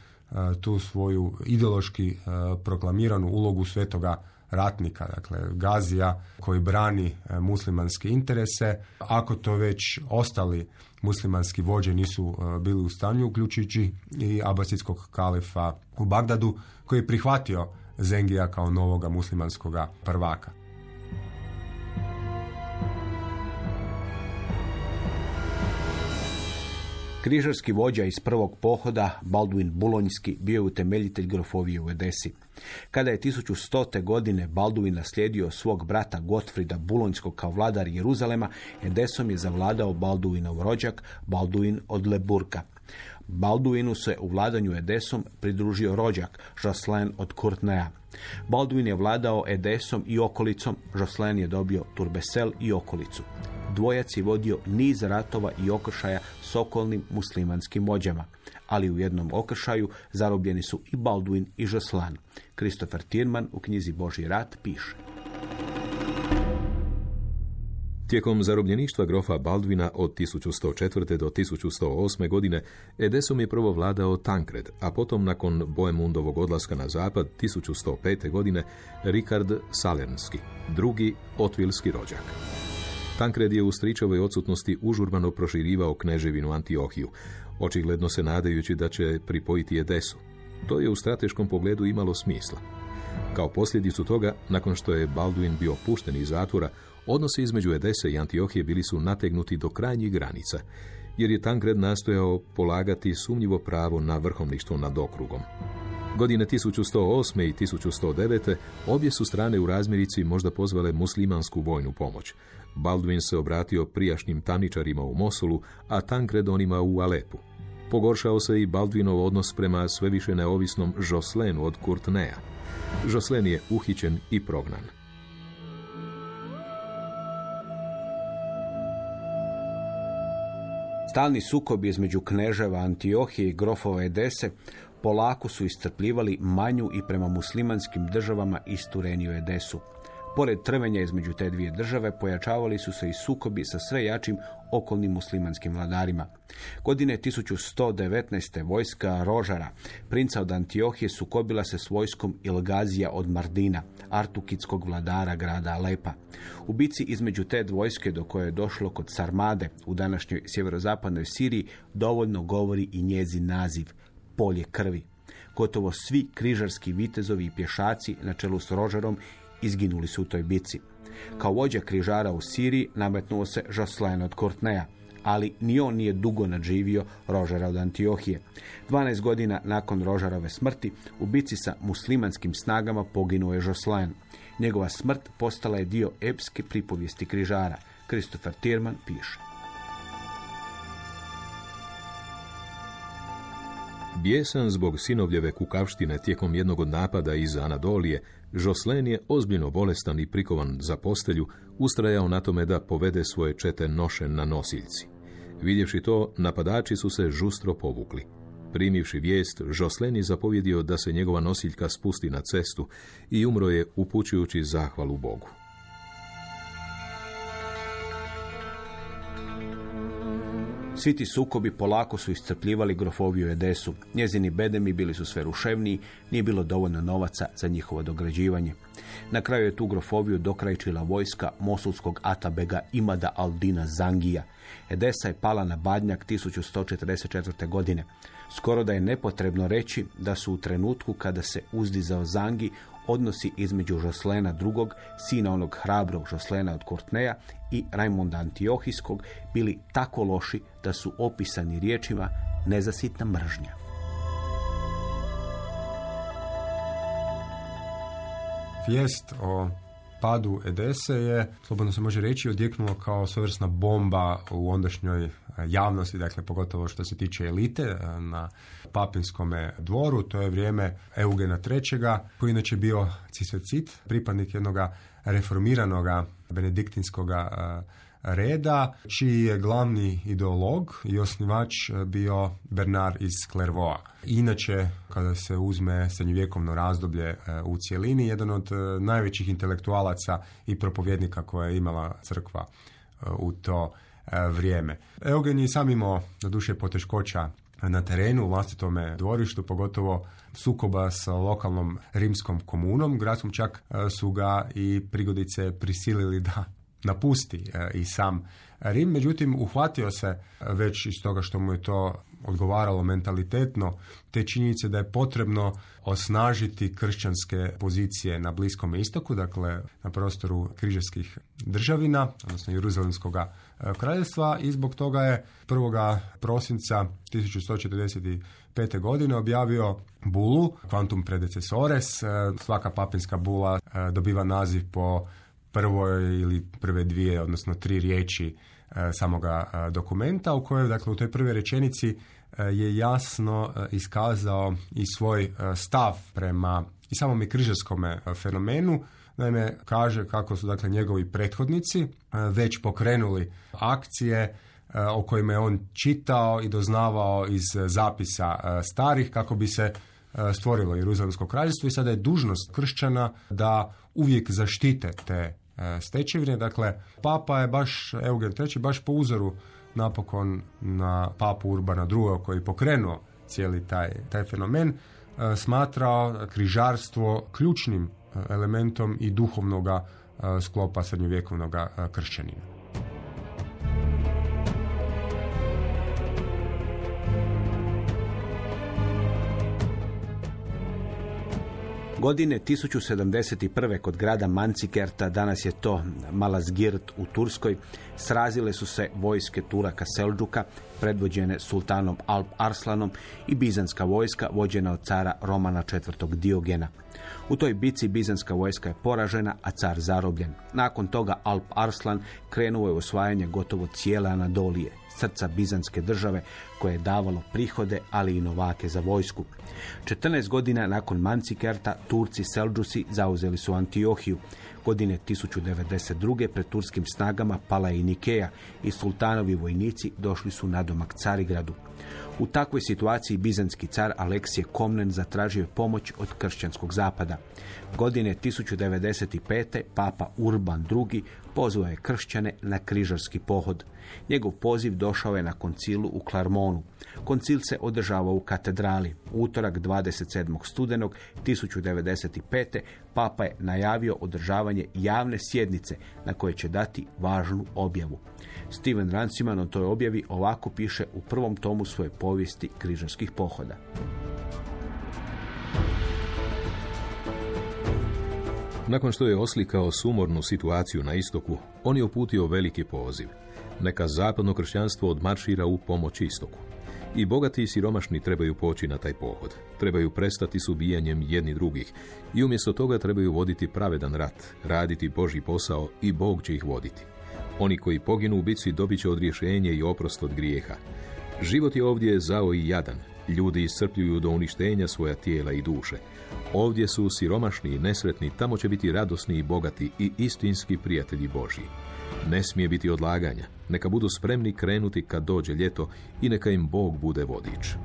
tu svoju ideološki proklamiranu ulogu svetoga ratnika, dakle Gazija koji brani muslimanske interese. Ako to već ostali muslimanski vođe nisu bili u stanju, uključujući i abasitskog kalifa u Bagdadu, koji je prihvatio Zengija kao novoga muslimanskoga prvaka. Križarski vođa iz prvog pohoda, Balduin Bulonjski, bio je utemeljitelj grofovije u Edesi. Kada je 1100. godine Balduin naslijedio svog brata Gotfrida Bulonjskog kao vladar Jeruzalema, Edesom je zavladao Balduinov rođak, Balduin od Leburka. Balduinu se u vladanju Edesom pridružio rođak, Žoslen od Kurtnea. Balduin je vladao Edesom i okolicom, Žoslen je dobio Turbesel i okolicu. Dvojac je vodio niz ratova i okršaja s okolnim muslimanskim vođama, ali u jednom okršaju zarobljeni su i Balduin i Žoslan. Christopher Tierman u knjizi Boži rat piše. Tijekom zarobljeništva grofa Baldvina od 1104. do 1108. godine Edesom je prvo vladao Tankred, a potom nakon Boemundovog odlaska na zapad 1105. godine Rikard Salernski, drugi otvilski rođak. Tankred je u stričovoj odsutnosti užurbano proširivao kneževinu Antiohiju, očigledno se nadajući da će pripojiti Edesu. To je u strateškom pogledu imalo smisla. Kao posljedicu toga, nakon što je Balduin bio pušten iz zatvora, odnosi između Edese i Antiohije bili su nategnuti do krajnjih granica, jer je Tankred nastojao polagati sumnjivo pravo na vrhovništvo nad okrugom. Godine 1108. i 1109. obje su strane u razmirici možda pozvale muslimansku vojnu pomoć. Baldwin se obratio prijašnjim taničarima u Mosulu, a Tankred onima u Alepu. Pogoršao se i Baldwinov odnos prema sve više neovisnom Joslenu od Kurtneja. Joslen je uhićen i prognan. Stalni sukob između kneževa Antiohije i grofova Edese polako su iscrpljivali manju i prema muslimanskim državama istureniju Edesu. Pored trvenja između te dvije države pojačavali su se i sukobi sa sve jačim okolnim muslimanskim vladarima. Godine 1119. vojska Rožara, princa od Antiohije, sukobila se s vojskom Ilgazija od Mardina, artukitskog vladara grada Alepa. U bici između te vojske do koje je došlo kod Sarmade u današnjoj sjeverozapadnoj Siriji dovoljno govori i njezin naziv, polje krvi. Gotovo svi križarski vitezovi i pješaci na čelu s Rožarom izginuli su u toj bici. Kao vođa križara u Siriji nametnuo se Joslain od Courtneya, ali ni on nije dugo nadživio Rožara od Antiohije. 12 godina nakon Rožarove smrti u bici sa muslimanskim snagama poginuo je Joslain. Njegova smrt postala je dio epske pripovijesti križara. Christopher Tierman piše. Bijesan zbog sinovljeve kukavštine tijekom jednog od napada iz Anadolije, Žoslen je ozbiljno bolestan i prikovan za postelju, ustrajao na tome da povede svoje čete nošen na nosiljci. Vidjevši to, napadači su se žustro povukli. Primivši vijest, Žoslen je zapovjedio da se njegova nosiljka spusti na cestu i umro je upućujući zahvalu Bogu. Svi ti sukobi polako su iscrpljivali grofoviju Edesu. Njezini bedemi bili su sve ruševniji, nije bilo dovoljno novaca za njihovo dograđivanje. Na kraju je tu grofoviju dokrajčila vojska mosulskog Atabega Imada Aldina Zangija. Edesa je pala na Badnjak 1144. godine. Skoro da je nepotrebno reći da su u trenutku kada se uzdizao Zangi odnosi između Žoslena II, sina onog hrabrog Žoslena od Kortneja i Raimonda Antiohijskog bili tako loši da su opisani riječima nezasitna mržnja. Vijest o padu Edese je, slobodno se može reći, odjeknulo kao svojevrsna bomba u ondašnjoj javnosti, dakle pogotovo što se tiče elite e, na papinskome dvoru. To je vrijeme Eugena III. koji inače bio cisercit, pripadnik jednog reformiranog benediktinskog e, reda, čiji je glavni ideolog i osnivač bio Bernard iz Clairvaux. Inače, kada se uzme srednjovjekovno razdoblje e, u cijelini, jedan od najvećih intelektualaca i propovjednika koje je imala crkva u to E, vrijeme. Eugen je sam imao duše poteškoća na terenu, u vlastitome dvorištu, pogotovo sukoba sa lokalnom rimskom komunom. Gradskom čak e, su ga i prigodice prisilili da napusti e, i sam Rim, međutim uhvatio se već iz toga što mu je to odgovaralo mentalitetno, te činjenice da je potrebno osnažiti kršćanske pozicije na Bliskom istoku, dakle na prostoru križarskih državina, odnosno Jeruzalemskog e, kraljevstva i zbog toga je 1. prosinca 1145. godine objavio bulu Quantum predecessores. E, svaka papinska bula dobiva naziv po prvoj ili prve dvije, odnosno tri riječi samoga dokumenta u kojoj, dakle, u toj prvoj rečenici je jasno iskazao i svoj stav prema i samom i križarskom fenomenu. Naime, kaže kako su dakle njegovi prethodnici već pokrenuli akcije o kojima je on čitao i doznavao iz zapisa starih kako bi se stvorilo Jeruzalemsko kraljevstvo i sada je dužnost kršćana da uvijek zaštite te stečevine. Dakle, papa je baš, Eugen III, baš po uzoru napokon na papu Urbana II koji je pokrenuo cijeli taj, taj fenomen, e, smatrao križarstvo ključnim e, elementom i duhovnoga e, sklopa srednjovjekovnog kršćanina. Godine 1071. kod grada Mancikerta, danas je to Malazgirt u Turskoj, srazile su se vojske Turaka Selđuka, predvođene sultanom Alp Arslanom i bizanska vojska vođena od cara Romana IV. Diogena. U toj bici bizanska vojska je poražena, a car zarobljen. Nakon toga Alp Arslan krenuo je osvajanje gotovo cijele Anadolije, srca bizanske države koje je davalo prihode, ali i novake za vojsku. 14 godina nakon Mancikerta Turci Selđusi zauzeli su Antiohiju. Godine 1092. pred turskim snagama pala je i Nikeja i sultanovi vojnici došli su na domak Carigradu. U takvoj situaciji bizanski car Aleksije Komnen zatražio pomoć od kršćanskog zapada. Godine 1095. papa Urban II. pozvao je kršćane na križarski pohod. Njegov poziv došao je na koncilu u Klarmonu. Koncil se održavao u katedrali. Utorak 27. studenog 1095. papa je najavio održavanje javne sjednice na koje će dati važnu objavu. Steven Ranciman o toj objavi ovako piše u prvom tomu svoje povijesti križarskih pohoda. Nakon što je oslikao sumornu situaciju na istoku, on je uputio veliki poziv. Neka zapadno kršćanstvo odmaršira u pomoć istoku. I bogati i siromašni trebaju poći na taj pohod. Trebaju prestati s ubijanjem jedni drugih i umjesto toga trebaju voditi pravedan rat, raditi Boži posao i Bog će ih voditi. Oni koji poginu u bitci dobit će odrješenje i oprost od grijeha. Život je ovdje zao i jadan. Ljudi iscrpljuju do uništenja svoja tijela i duše. Ovdje su siromašni i nesretni, tamo će biti radosni i bogati i istinski prijatelji Božji. Ne smije biti odlaganja. Neka budu spremni krenuti kad dođe ljeto i neka im Bog bude vodič.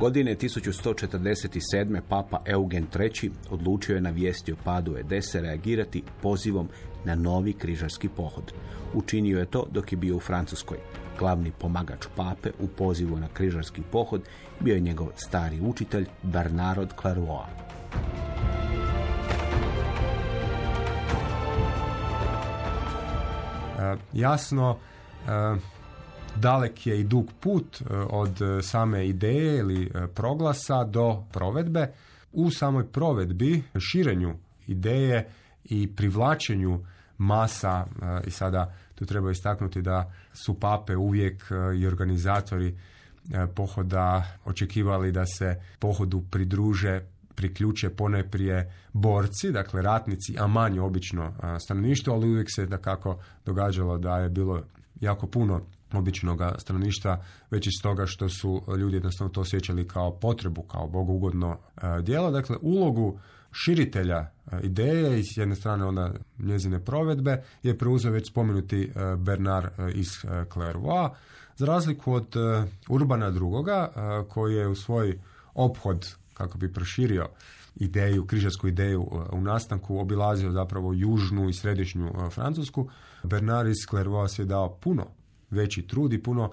Godine 1147. papa Eugen III. odlučio je na vijesti o padu Edese reagirati pozivom na novi križarski pohod. Učinio je to dok je bio u Francuskoj. Glavni pomagač pape u pozivu na križarski pohod bio je njegov stari učitelj Bernard Clairvoy. Jasno, e, dalek je i dug put e, od same ideje ili proglasa do provedbe. U samoj provedbi, širenju ideje i privlačenju masa i sada tu treba istaknuti da su pape uvijek i organizatori pohoda očekivali da se pohodu pridruže priključe poneprije borci, dakle ratnici, a manje obično stanovništvo, ali uvijek se da kako događalo da je bilo jako puno običnog stanovništva, već iz toga što su ljudi jednostavno to osjećali kao potrebu, kao bogougodno djelo. Dakle, ulogu širitelja ideje i s jedne strane onda njezine provedbe je preuzeo već spomenuti Bernard iz Clairvoy, za razliku od Urbana drugoga koji je u svoj ophod kako bi proširio ideju, križarsku ideju uh, u nastanku, obilazio zapravo južnu i središnju uh, Francusku. Bernard iz Clairvaux je dao puno veći trud i puno uh,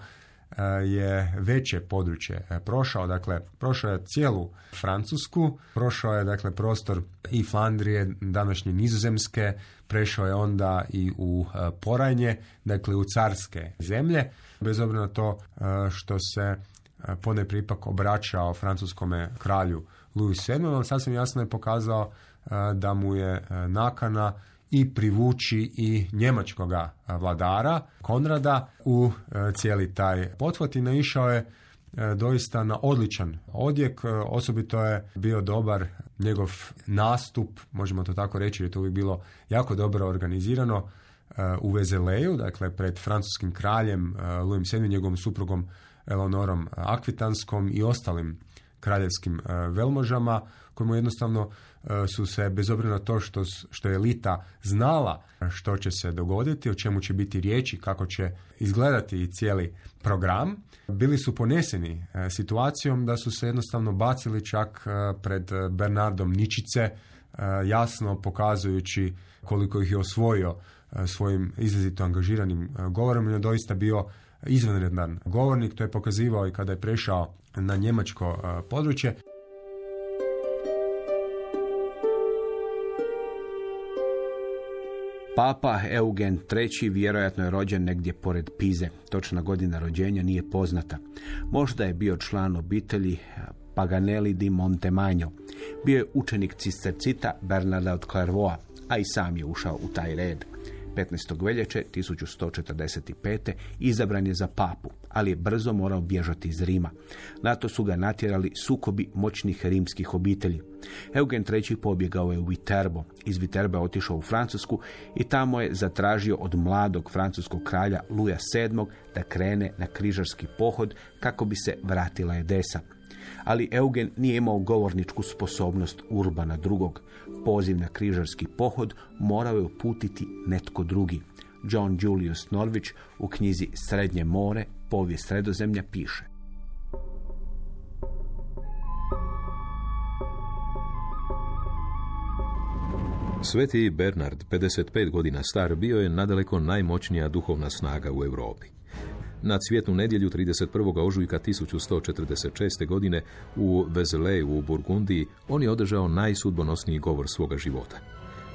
je veće područje prošao, dakle prošao je cijelu Francusku, prošao je dakle prostor i Flandrije, današnje nizozemske, prešao je onda i u Porajnje, dakle u carske zemlje, bez obzira na to što se ponajprije ipak obraćao francuskome kralju Louis VII, ali sasvim jasno je pokazao da mu je nakana i privući i njemačkoga vladara Konrada u cijeli taj pothvat i naišao je doista na odličan odjek. Osobito je bio dobar njegov nastup, možemo to tako reći, jer je to uvijek bilo jako dobro organizirano u Vezeleju, dakle pred francuskim kraljem Louis VII, njegovom suprugom Eleonorom Akvitanskom i ostalim kraljevskim e, velmožama kojemu jednostavno e, su se, bez obzira na to što, što je elita znala što će se dogoditi, o čemu će biti riječi, kako će izgledati cijeli program, bili su poneseni e, situacijom da su se jednostavno bacili čak pred Bernardom Ničice, jasno pokazujući koliko ih je osvojio svojim izrazito angažiranim govorom. On je doista bio izvanredan govornik, to je pokazivao i kada je prešao na njemačko područje. Papa Eugen III. vjerojatno je rođen negdje pored Pize. Točna godina rođenja nije poznata. Možda je bio član obitelji Paganelli di Montemagno. Bio je učenik cistercita Bernarda od Clairvoa, a i sam je ušao u taj red. 15. veljače 1145. izabran je za papu, ali je brzo morao bježati iz Rima. Na to su ga natjerali sukobi moćnih rimskih obitelji. Eugen III. pobjegao je u Viterbo. Iz Viterba je otišao u Francusku i tamo je zatražio od mladog francuskog kralja Luja VII. da krene na križarski pohod kako bi se vratila Edesa ali Eugen nije imao govorničku sposobnost Urbana drugog. Poziv na križarski pohod morao je uputiti netko drugi. John Julius Norwich u knjizi Srednje more, povijest sredozemlja piše. Sveti Bernard, 55 godina star, bio je nadaleko najmoćnija duhovna snaga u Europi. Na cvjetnu nedjelju 31. ožujka 1146. godine u Vezeleju u Burgundiji on je održao najsudbonosniji govor svoga života.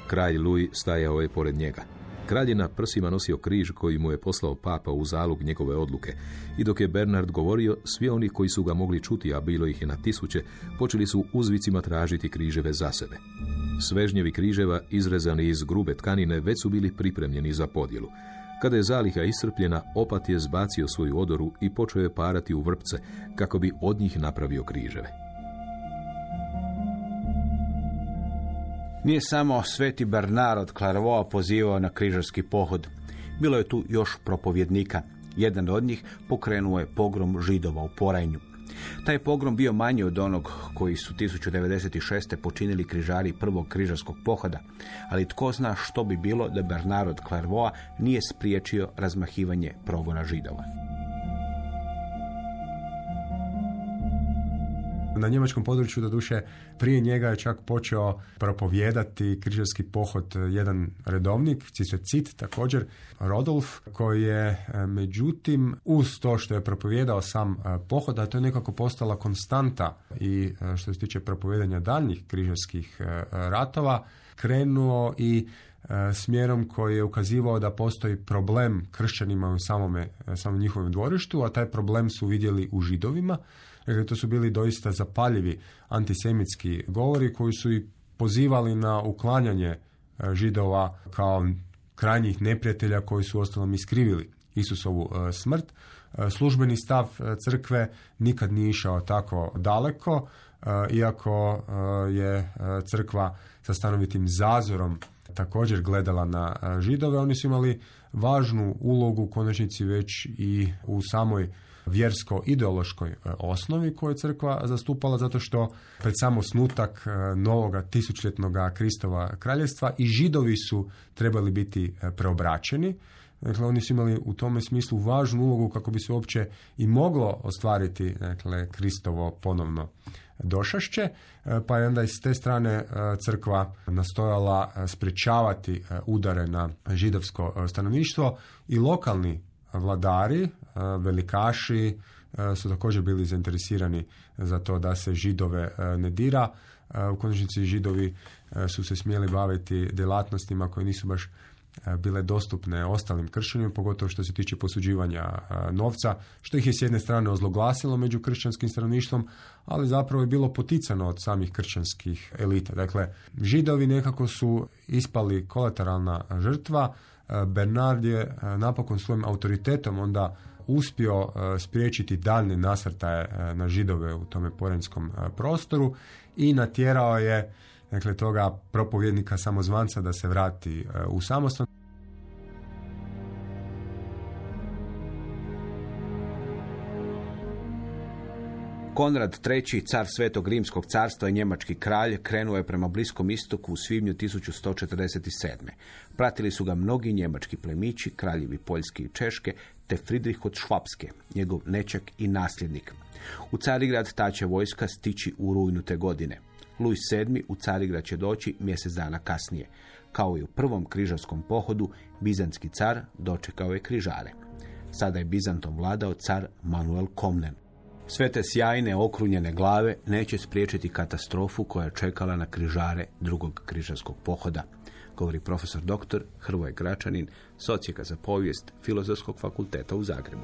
Kralj Louis stajao je pored njega. Kralj je na prsima nosio križ koji mu je poslao papa u zalog njegove odluke i dok je Bernard govorio, svi oni koji su ga mogli čuti, a bilo ih je na tisuće, počeli su uzvicima tražiti križeve za sebe. Svežnjevi križeva, izrezani iz grube tkanine, već su bili pripremljeni za podjelu. Kada je zaliha iscrpljena, opat je zbacio svoju odoru i počeo je parati u vrpce kako bi od njih napravio križeve. Nije samo sveti Bernard od Clairvaux pozivao na križarski pohod. Bilo je tu još propovjednika. Jedan od njih pokrenuo je pogrom židova u Porajnju. Taj pogrom bio manji od onog koji su 1096. počinili križari prvog križarskog pohoda, ali tko zna što bi bilo da Bernard od Clairvaux nije spriječio razmahivanje progona židova. Na njemačkom području, doduše, prije njega je čak počeo propovijedati križarski pohod jedan redovnik, Cit također, Rodolf, koji je e, međutim uz to što je propovijedao sam e, pohod, a to je nekako postala konstanta i e, što se tiče propovijedanja daljnjih križarskih ratova, krenuo i smjerom koji je ukazivao da postoji problem kršćanima u samome, samom njihovom dvorištu, a taj problem su vidjeli u židovima, Dakle, to su bili doista zapaljivi antisemitski govori koji su i pozivali na uklanjanje e, židova kao krajnjih neprijatelja koji su ostalom iskrivili Isusovu e, smrt. E, službeni stav crkve nikad nije išao tako daleko, iako je crkva sa stanovitim zazorom također gledala na židove, oni su imali važnu ulogu u konačnici već i u samoj vjersko-ideološkoj e, osnovi koju je crkva zastupala zato što pred samo snutak e, novoga tisućljetnog Kristova kraljevstva i židovi su trebali biti e, preobraćeni. Dakle, oni su imali u tome smislu važnu ulogu kako bi se uopće i moglo ostvariti dakle, Kristovo ponovno došašće, pa je onda iz te strane crkva nastojala sprečavati udare na židovsko stanovništvo i lokalni vladari, velikaši su također bili zainteresirani za to da se židove ne dira. U konačnici židovi su se smjeli baviti djelatnostima koje nisu baš bile dostupne ostalim kršćanima, pogotovo što se tiče posuđivanja novca, što ih je s jedne strane ozloglasilo među kršćanskim stanovništvom, ali zapravo je bilo poticano od samih kršćanskih elita. Dakle, židovi nekako su ispali kolateralna žrtva, Bernard je e, napokon svojim autoritetom onda uspio e, spriječiti daljne nasrtaje e, na židove u tome porenskom prostoru i natjerao je dakle, toga propovjednika samozvanca da se vrati u samostan. Konrad III, car Svetog Rimskog carstva i njemački kralj, krenuo je prema Bliskom istoku u svibnju 1147. Pratili su ga mnogi njemački plemići, kraljevi Poljske i Češke, te Fridrih od Švapske, njegov nečak i nasljednik. U Carigrad ta će vojska stići u rujnu te godine. Luis VII u Carigrad će doći mjesec dana kasnije. Kao i u prvom križarskom pohodu, bizanski car dočekao je križare. Sada je Bizantom vladao car Manuel Komnen. Sve te sjajne okrunjene glave neće spriječiti katastrofu koja je čekala na križare drugog križarskog pohoda, govori profesor dr. Hrvoje Gračanin, socijeka za povijest Filozofskog fakulteta u Zagrebu.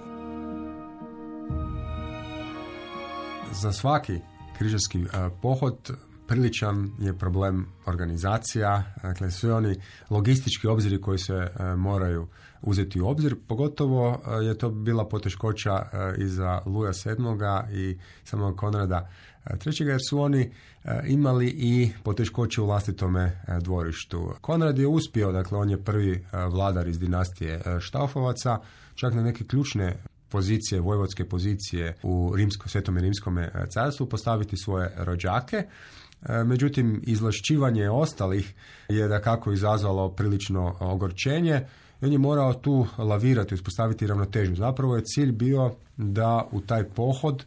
Za svaki križarski pohod priličan je problem organizacija, dakle sve oni logistički obziri koji se e, moraju uzeti u obzir, pogotovo e, je to bila poteškoća e, i za Luja VII i samog Konrada III. jer su oni imali i poteškoće u vlastitome dvorištu. Konrad je uspio, dakle on je prvi vladar iz dinastije Štaufovaca, čak na neke ključne pozicije, vojvodske pozicije u rimsko, svetome rimskom carstvu postaviti svoje rođake E, međutim, izlašćivanje ostalih je da kako izazvalo prilično ogorčenje i on je morao tu lavirati, uspostaviti ravnotežu. Zapravo je cilj bio da u taj pohod e,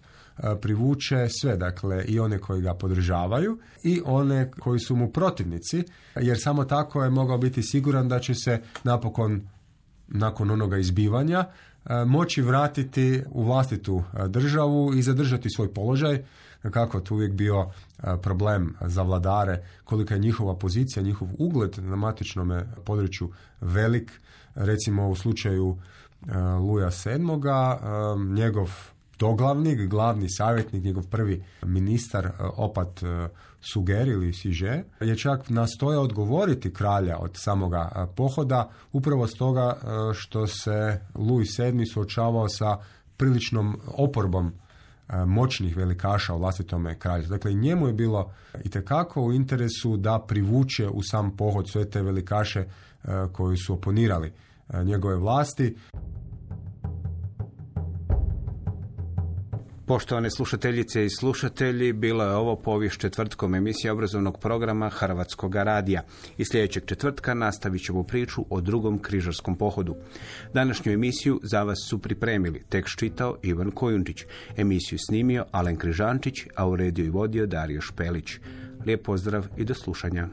privuče sve, dakle i one koji ga podržavaju i one koji su mu protivnici, jer samo tako je mogao biti siguran da će se napokon nakon onoga izbivanja e, moći vratiti u vlastitu državu i zadržati svoj položaj kako to uvijek bio e, problem za vladare, kolika je njihova pozicija, njihov ugled na matičnom području velik. Recimo u slučaju e, Luja VII. E, njegov doglavnik, glavni savjetnik, njegov prvi ministar, opat Suger ili Siže, je čak nastoja odgovoriti kralja od samoga pohoda, upravo stoga što se Louis VII suočavao sa priličnom oporbom E, moćnih velikaša u vlastitome kralju. Dakle, njemu je bilo itekako u interesu da privuče u sam pohod sve te velikaše e, koji su oponirali e, njegove vlasti. Poštovane slušateljice i slušatelji, bilo je ovo povijest četvrtkom emisija obrazovnog programa Hrvatskog radija. I sljedećeg četvrtka nastavit ćemo priču o drugom križarskom pohodu. Današnju emisiju za vas su pripremili. Tekst čitao Ivan Kojunčić. Emisiju snimio Alen Križančić, a u rediju i vodio Dario Špelić. Lijep pozdrav i do slušanja.